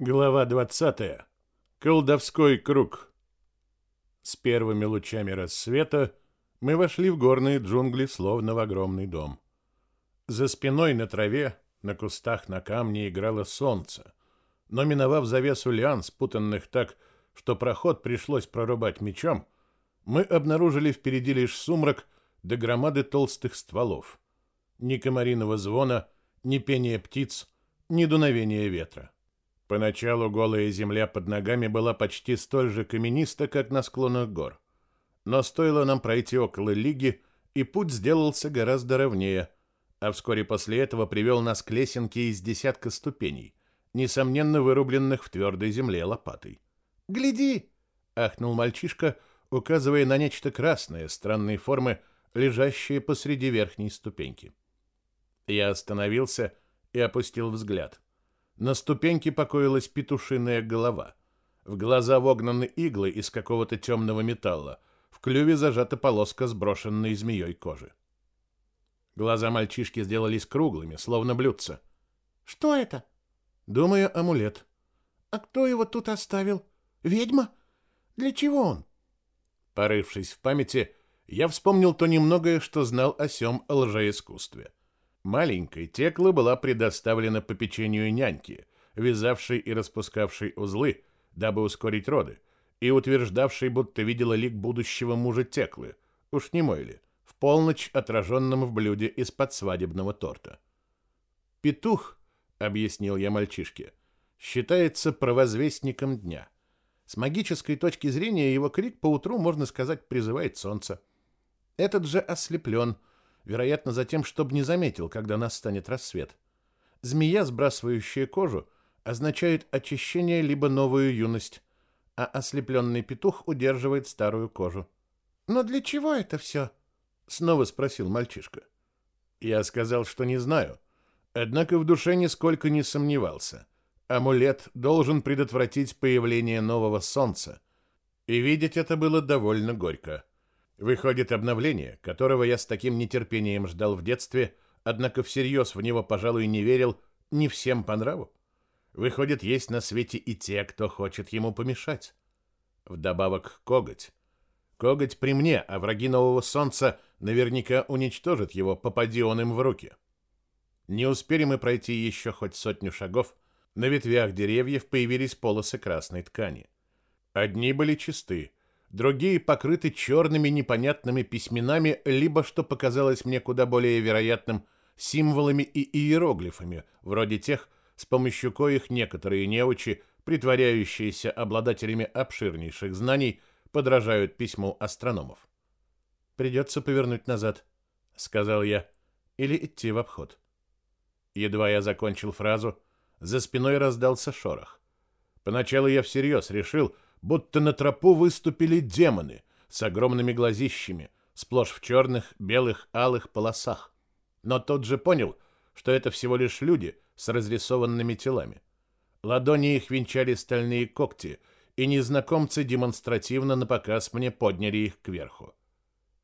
Глава 20. Колдовской круг. С первыми лучами рассвета мы вошли в горные джунгли, словно в огромный дом. За спиной на траве, на кустах, на камне играло солнце, но миновав завесу лиан, спутанных так, что проход пришлось прорубать мечом, мы обнаружили впереди лишь сумрак до громады толстых стволов. Ни комариного звона, ни пения птиц, ни дуновения ветра. Поначалу голая земля под ногами была почти столь же камениста, как на склонах гор. Но стоило нам пройти около лиги, и путь сделался гораздо ровнее, а вскоре после этого привел нас к лесенке из десятка ступеней, несомненно вырубленных в твердой земле лопатой. «Гляди!» — ахнул мальчишка, указывая на нечто красное, странной формы, лежащее посреди верхней ступеньки. Я остановился и опустил взгляд — на ступеньке покоилась петушиная голова. В глаза вогнаны иглы из какого-то темного металла. В клюве зажата полоска сброшенной змеей кожи. Глаза мальчишки сделались круглыми, словно блюдца. «Что это?» «Думаю, амулет». «А кто его тут оставил? Ведьма? Для чего он?» Порывшись в памяти, я вспомнил то немногое, что знал о сём лжеискусстве. Маленькой Текла была предоставлена попечению няньки, вязавшей и распускавшей узлы, дабы ускорить роды, и утверждавшей, будто видела лик будущего мужа Теклы, уж не мой ли, в полночь отраженном в блюде из-под свадебного торта. «Петух», — объяснил я мальчишке, — считается провозвестником дня. С магической точки зрения его крик поутру, можно сказать, призывает солнце. Этот же ослеплен — вероятно, за тем, чтобы не заметил, когда настанет рассвет. Змея, сбрасывающая кожу, означает очищение либо новую юность, а ослепленный петух удерживает старую кожу. «Но для чего это все?» — снова спросил мальчишка. Я сказал, что не знаю, однако в душе нисколько не сомневался. Амулет должен предотвратить появление нового солнца, и видеть это было довольно горько. Выходит обновление, которого я с таким нетерпением ждал в детстве, однако всерьез в него, пожалуй, не верил, не всем по нраву. Выходит, есть на свете и те, кто хочет ему помешать. Вдобавок коготь. Коготь при мне, а враги нового солнца наверняка уничтожат его, попади он им в руки. Не успели мы пройти еще хоть сотню шагов, на ветвях деревьев появились полосы красной ткани. Одни были чисты, другие покрыты черными непонятными письменами, либо, что показалось мне куда более вероятным, символами и иероглифами, вроде тех, с помощью коих некоторые неучи, притворяющиеся обладателями обширнейших знаний, подражают письму астрономов. «Придется повернуть назад», — сказал я, — «или идти в обход». Едва я закончил фразу, за спиной раздался шорох. Поначалу я всерьез решил, будто на тропу выступили демоны с огромными глазищами, сплошь в черных, белых, алых полосах. Но тот же понял, что это всего лишь люди с разрисованными телами. Ладони их венчали стальные когти, и незнакомцы демонстративно на показ мне подняли их кверху.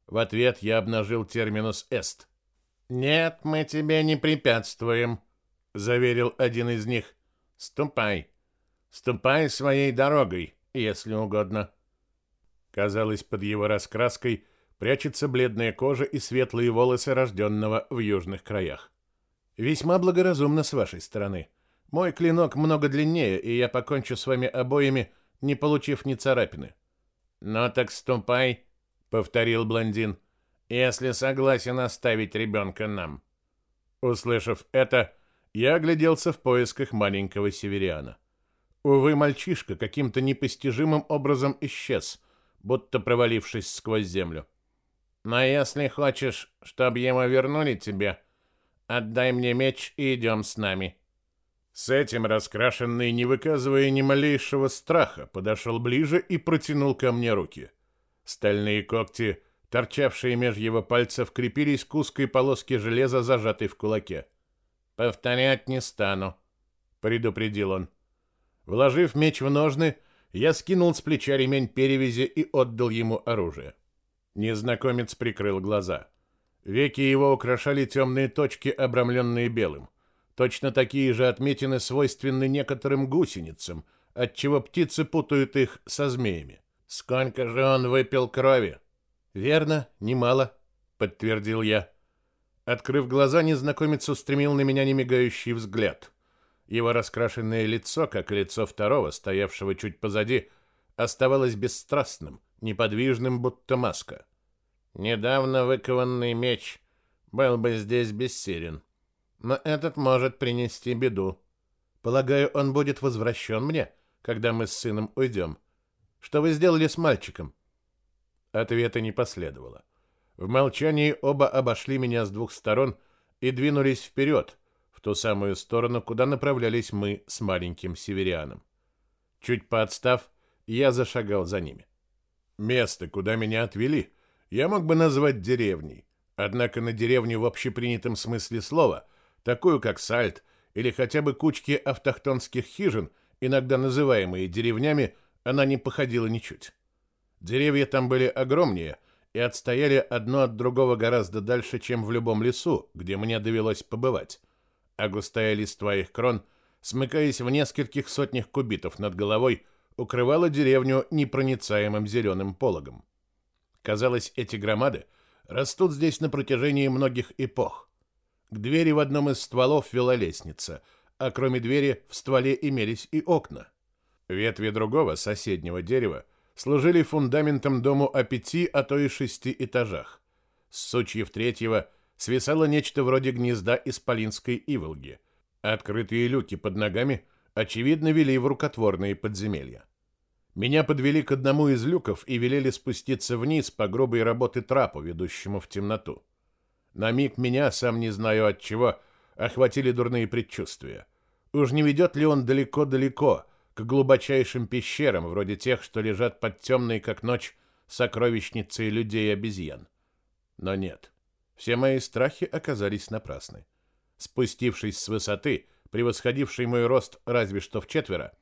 В ответ я обнажил терминус «эст». «Нет, мы тебе не препятствуем», — заверил один из них. «Ступай. Ступай своей дорогой если угодно. Казалось, под его раскраской прячется бледная кожа и светлые волосы рожденного в южных краях. Весьма благоразумно с вашей стороны. Мой клинок много длиннее, и я покончу с вами обоими, не получив ни царапины. Ну так ступай, повторил блондин, если согласен оставить ребенка нам. Услышав это, я огляделся в поисках маленького северяна. Увы, мальчишка каким-то непостижимым образом исчез, будто провалившись сквозь землю. Но если хочешь, чтобы ему вернули тебе, отдай мне меч и идем с нами. С этим раскрашенный, не выказывая ни малейшего страха, подошел ближе и протянул ко мне руки. Стальные когти, торчавшие меж его пальцев, крепились к узкой полоске железа, зажатой в кулаке. «Повторять не стану», — предупредил он. Вложив меч в ножны, я скинул с плеча ремень перевязи и отдал ему оружие. Незнакомец прикрыл глаза. Веки его украшали темные точки, обрамленные белым. Точно такие же отметины свойственны некоторым гусеницам, отчего птицы путают их со змеями. Сколько же он выпил крови? Верно, немало, подтвердил я. Открыв глаза, незнакомец устремил на меня немигающий взгляд. Его раскрашенное лицо, как и лицо второго, стоявшего чуть позади, оставалось бесстрастным, неподвижным, будто маска. Недавно выкованный меч был бы здесь бессилен, но этот может принести беду. Полагаю, он будет возвращен мне, когда мы с сыном уйдем. Что вы сделали с мальчиком? Ответа не последовало. В молчании оба обошли меня с двух сторон и двинулись вперед, ту самую сторону, куда направлялись мы с маленьким северяном. Чуть поотстав, я зашагал за ними. Место, куда меня отвели, я мог бы назвать деревней. Однако на деревню в общепринятом смысле слова, такую как Сальт или хотя бы кучки автохтонских хижин, иногда называемые деревнями, она не походила ничуть. Деревья там были огромнее и отстояли одно от другого гораздо дальше, чем в любом лесу, где мне довелось побывать. А густая листва их крон, смыкаясь в нескольких сотнях кубитов над головой, укрывала деревню непроницаемым зеленым пологом. Казалось, эти громады растут здесь на протяжении многих эпох. К двери в одном из стволов вела лестница, а кроме двери в стволе имелись и окна. Ветви другого соседнего дерева служили фундаментом дому о пяти, а то и шести этажах. С сучьев третьего свисало нечто вроде гнезда исполинской иволги. Открытые люки под ногами, очевидно, вели в рукотворные подземелья. Меня подвели к одному из люков и велели спуститься вниз по грубой работы трапу, ведущему в темноту. На миг меня, сам не знаю от чего, охватили дурные предчувствия. Уж не ведет ли он далеко-далеко, к глубочайшим пещерам, вроде тех, что лежат под темной, как ночь, сокровищницей людей-обезьян. Но нет, все мои страхи оказались напрасны. Спустившись с высоты, превосходившей мой рост разве что в четверо,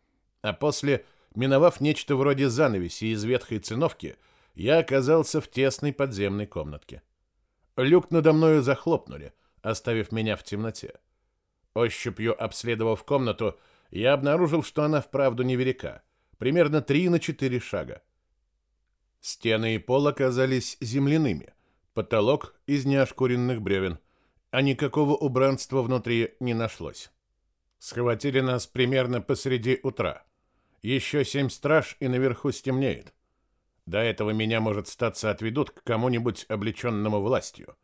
а после, миновав нечто вроде занавеси из ветхой циновки, я оказался в тесной подземной комнатке. Люк надо мною захлопнули, оставив меня в темноте. Ощупью обследовав комнату, я обнаружил, что она вправду невелика, примерно 3 на 4 шага. Стены и пол оказались земляными, потолок из неошкуренных бревен, а никакого убранства внутри не нашлось. Схватили нас примерно посреди утра. Еще семь страж, и наверху стемнеет. До этого меня, может, статься отведут к кому-нибудь облеченному властью.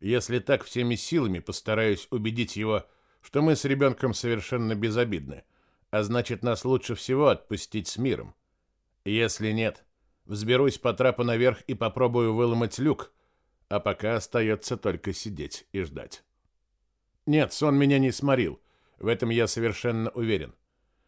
Если так всеми силами постараюсь убедить его, что мы с ребенком совершенно безобидны, а значит, нас лучше всего отпустить с миром. Если нет, взберусь по трапу наверх и попробую выломать люк, а пока остается только сидеть и ждать. Нет, сон меня не сморил, в этом я совершенно уверен.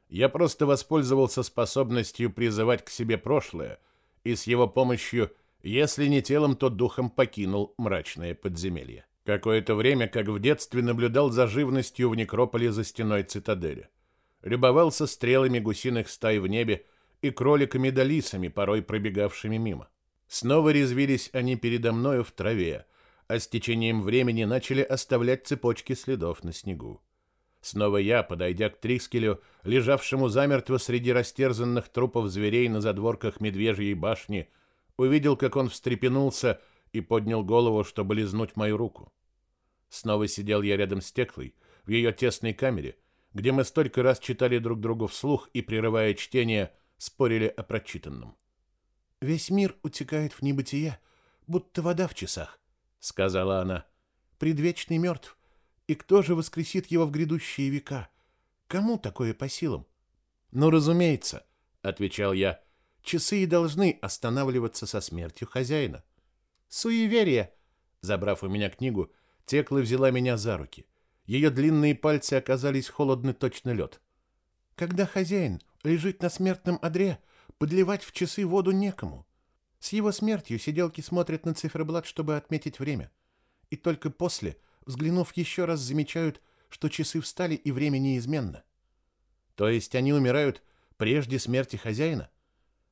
Я просто воспользовался способностью призывать к себе прошлое и с его помощью, если не телом, то духом покинул мрачное подземелье. Какое-то время, как в детстве, наблюдал за живностью в некрополе за стеной цитадели. Любовался стрелами гусиных стай в небе и кроликами да лисами, порой пробегавшими мимо. Снова резвились они передо мною в траве, а с течением времени начали оставлять цепочки следов на снегу. Снова я, подойдя к Трискелю, лежавшему замертво среди растерзанных трупов зверей на задворках медвежьей башни, увидел, как он встрепенулся и поднял голову, чтобы лизнуть мою руку. Снова сидел я рядом с Теклой, в ее тесной камере, где мы столько раз читали друг другу вслух и, прерывая чтение, спорили о прочитанном. «Весь мир утекает в небытие, будто вода в часах», — сказала она. «Предвечный мертв, и кто же воскресит его в грядущие века? Кому такое по силам?» «Ну, разумеется», — отвечал я, — «часы и должны останавливаться со смертью хозяина». «Суеверие!» Забрав у меня книгу, Текла взяла меня за руки. Ее длинные пальцы оказались холодны точно лед. «Когда хозяин лежит на смертном одре, подливать в часы воду некому. С его смертью сиделки смотрят на циферблат, чтобы отметить время. И только после, взглянув еще раз, замечают, что часы встали и время неизменно. То есть они умирают прежде смерти хозяина?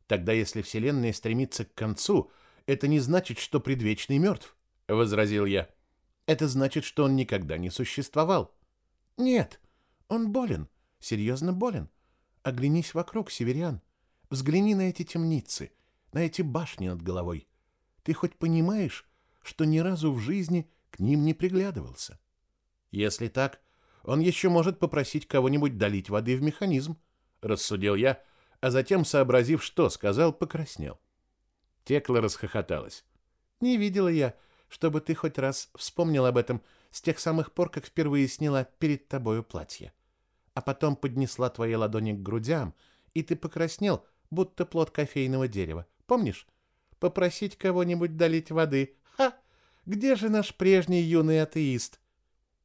Тогда, если Вселенная стремится к концу, это не значит, что предвечный мертв, — возразил я. Это значит, что он никогда не существовал. Нет, он болен, серьезно болен. Оглянись вокруг, северян. Взгляни на эти темницы, на эти башни над головой. Ты хоть понимаешь, что ни разу в жизни к ним не приглядывался? Если так, он еще может попросить кого-нибудь долить воды в механизм, рассудил я, а затем, сообразив, что сказал, покраснел. Текла расхохоталась. Не видела я, чтобы ты хоть раз вспомнил об этом с тех самых пор, как впервые сняла перед тобою платье. А потом поднесла твои ладони к грудям, и ты покраснел, будто плод кофейного дерева. Помнишь? Попросить кого-нибудь долить воды. Ха! Где же наш прежний юный атеист?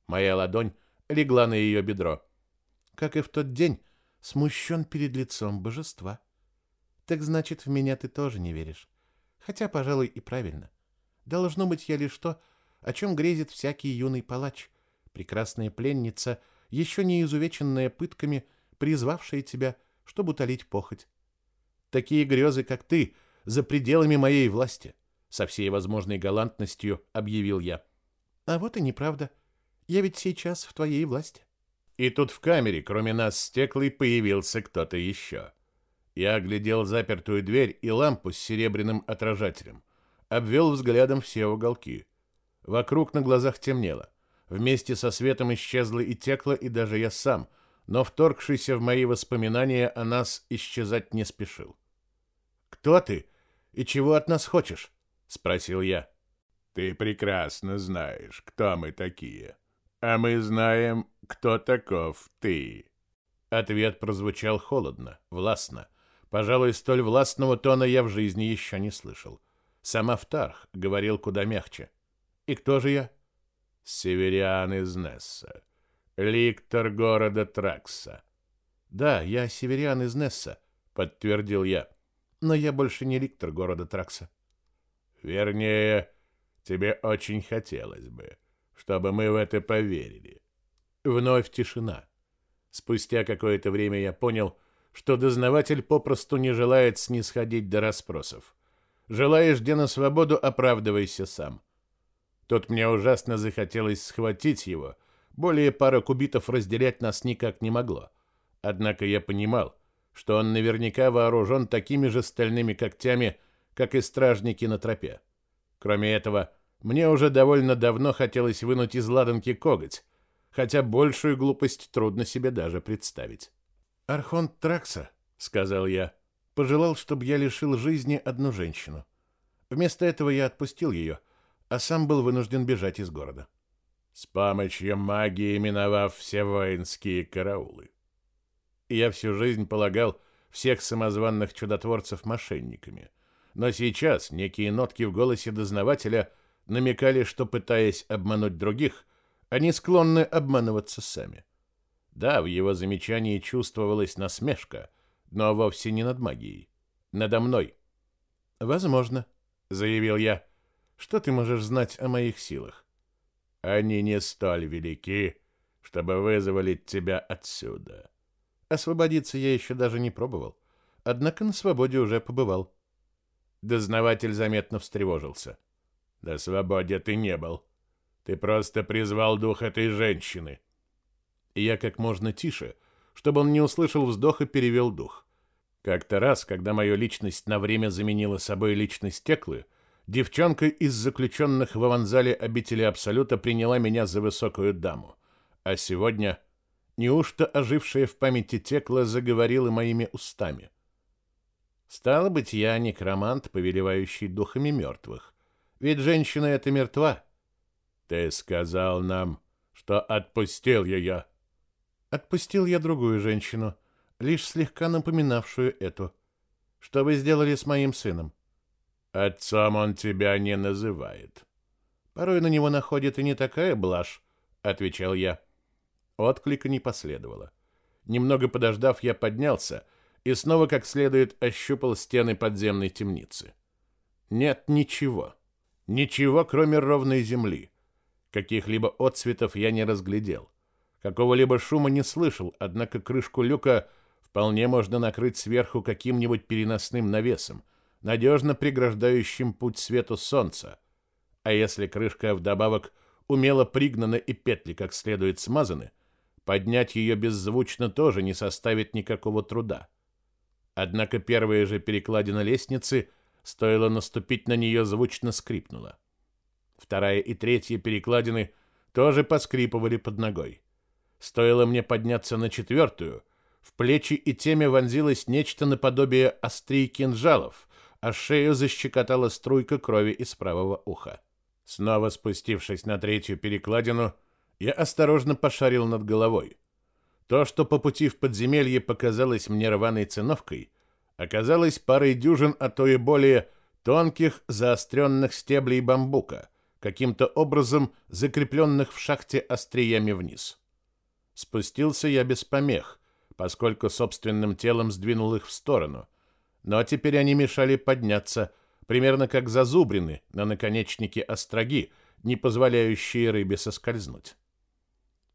Моя ладонь легла на ее бедро. Как и в тот день, смущен перед лицом божества. Так значит, в меня ты тоже не веришь. Хотя, пожалуй, и правильно. Должно быть я лишь то, о чем грезит всякий юный палач, прекрасная пленница, еще не изувеченная пытками, призвавшая тебя, чтобы утолить похоть. Такие грезы, как ты, за пределами моей власти, со всей возможной галантностью объявил я. А вот и неправда. Я ведь сейчас в твоей власти. И тут в камере, кроме нас с Теклой, появился кто-то еще. Я оглядел запертую дверь и лампу с серебряным отражателем. Обвел взглядом все уголки. Вокруг на глазах темнело. Вместе со светом исчезла и текла, и даже я сам, но вторгшийся в мои воспоминания о нас исчезать не спешил. «Кто ты и чего от нас хочешь?» — спросил я. «Ты прекрасно знаешь, кто мы такие, а мы знаем, кто таков ты». Ответ прозвучал холодно, властно. Пожалуй, столь властного тона я в жизни еще не слышал. Сам Автарх говорил куда мягче. И кто же я? Северян из Несса. Ликтор города Тракса. Да, я северян из Несса, подтвердил я. Но я больше не ликтор города Тракса. Вернее, тебе очень хотелось бы, чтобы мы в это поверили. Вновь тишина. Спустя какое-то время я понял, что дознаватель попросту не желает снисходить до расспросов. Желаешь где на свободу, оправдывайся сам. Тут мне ужасно захотелось схватить его. Более пары кубитов разделять нас никак не могло. Однако я понимал, что он наверняка вооружен такими же стальными когтями, как и стражники на тропе. Кроме этого, мне уже довольно давно хотелось вынуть из ладанки коготь, хотя большую глупость трудно себе даже представить. «Архонт Тракса», — сказал я, — пожелал, чтобы я лишил жизни одну женщину. Вместо этого я отпустил ее — а сам был вынужден бежать из города. С помощью магии миновав все воинские караулы. Я всю жизнь полагал всех самозванных чудотворцев мошенниками. Но сейчас некие нотки в голосе дознавателя намекали, что, пытаясь обмануть других, они склонны обманываться сами. Да, в его замечании чувствовалась насмешка, но вовсе не над магией. Надо мной. «Возможно», — заявил я, — что ты можешь знать о моих силах? Они не столь велики, чтобы вызволить тебя отсюда. Освободиться я еще даже не пробовал, однако на свободе уже побывал. Дознаватель заметно встревожился. На свободе ты не был. Ты просто призвал дух этой женщины. И я как можно тише, чтобы он не услышал вздоха, перевел дух. Как-то раз, когда мою личность на время заменила собой личность Теклы, Девчонка из заключенных в аванзале обители Абсолюта приняла меня за высокую даму. А сегодня неужто ожившая в памяти текла заговорила моими устами? Стало быть, я некромант, повелевающий духами мертвых. Ведь женщина эта мертва. Ты сказал нам, что отпустил ее. Отпустил я другую женщину, лишь слегка напоминавшую эту. Что вы сделали с моим сыном? Отцом он тебя не называет. Порой на него находит и не такая блажь, отвечал я. Отклика не последовало. Немного подождав, я поднялся и снова как следует ощупал стены подземной темницы. Нет ничего. Ничего, кроме ровной земли. Каких-либо отцветов я не разглядел. Какого-либо шума не слышал, однако крышку люка вполне можно накрыть сверху каким-нибудь переносным навесом — надежно преграждающим путь свету солнца. А если крышка вдобавок умело пригнана и петли как следует смазаны, Поднять ее беззвучно тоже не составит никакого труда. Однако первая же перекладина лестницы, стоило наступить на нее, звучно скрипнула. Вторая и третья перекладины тоже поскрипывали под ногой. Стоило мне подняться на четвертую, в плечи и теме вонзилось нечто наподобие острий кинжалов, а шею защекотала струйка крови из правого уха. Снова спустившись на третью перекладину, я осторожно пошарил над головой. То, что по пути в подземелье показалось мне рваной циновкой, оказалось парой дюжин, а то и более тонких заостренных стеблей бамбука, каким-то образом закрепленных в шахте остриями вниз. Спустился я без помех, поскольку собственным телом сдвинул их в сторону, но теперь они мешали подняться, примерно как зазубрины на наконечнике остроги, не позволяющие рыбе соскользнуть.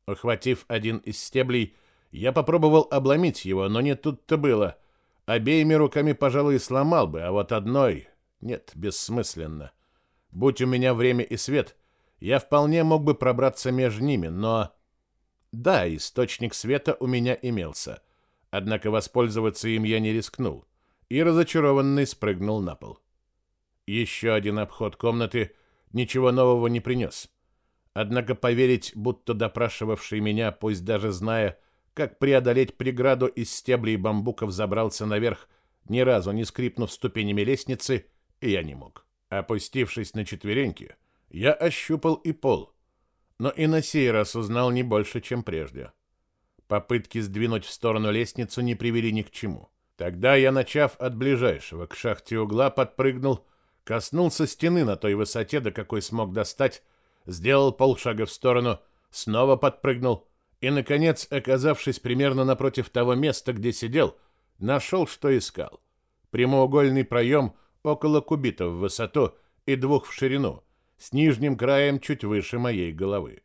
Ухватив один из стеблей, я попробовал обломить его, но не тут-то было. Обеими руками, пожалуй, сломал бы, а вот одной... Нет, бессмысленно. Будь у меня время и свет, я вполне мог бы пробраться между ними, но... Да, источник света у меня имелся. Однако воспользоваться им я не рискнул и разочарованный спрыгнул на пол. Еще один обход комнаты ничего нового не принес. Однако поверить, будто допрашивавший меня, пусть даже зная, как преодолеть преграду из стеблей бамбуков, забрался наверх, ни разу не скрипнув ступенями лестницы, я не мог. Опустившись на четвереньки, я ощупал и пол, но и на сей раз узнал не больше, чем прежде. Попытки сдвинуть в сторону лестницу не привели ни к чему. Тогда я, начав от ближайшего к шахте угла, подпрыгнул, коснулся стены на той высоте, до какой смог достать, сделал полшага в сторону, снова подпрыгнул и, наконец, оказавшись примерно напротив того места, где сидел, нашел, что искал. Прямоугольный проем около кубита в высоту и двух в ширину, с нижним краем чуть выше моей головы.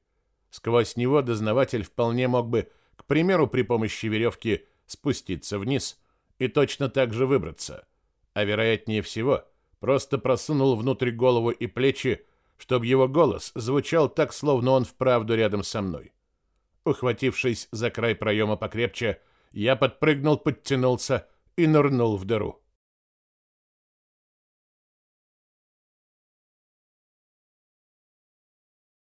Сквозь него дознаватель вполне мог бы, к примеру, при помощи веревки спуститься вниз и точно так же выбраться, а вероятнее всего, просто просунул внутрь голову и плечи, чтобы его голос звучал так, словно он вправду рядом со мной. Ухватившись за край проема покрепче, я подпрыгнул, подтянулся и нырнул в дыру.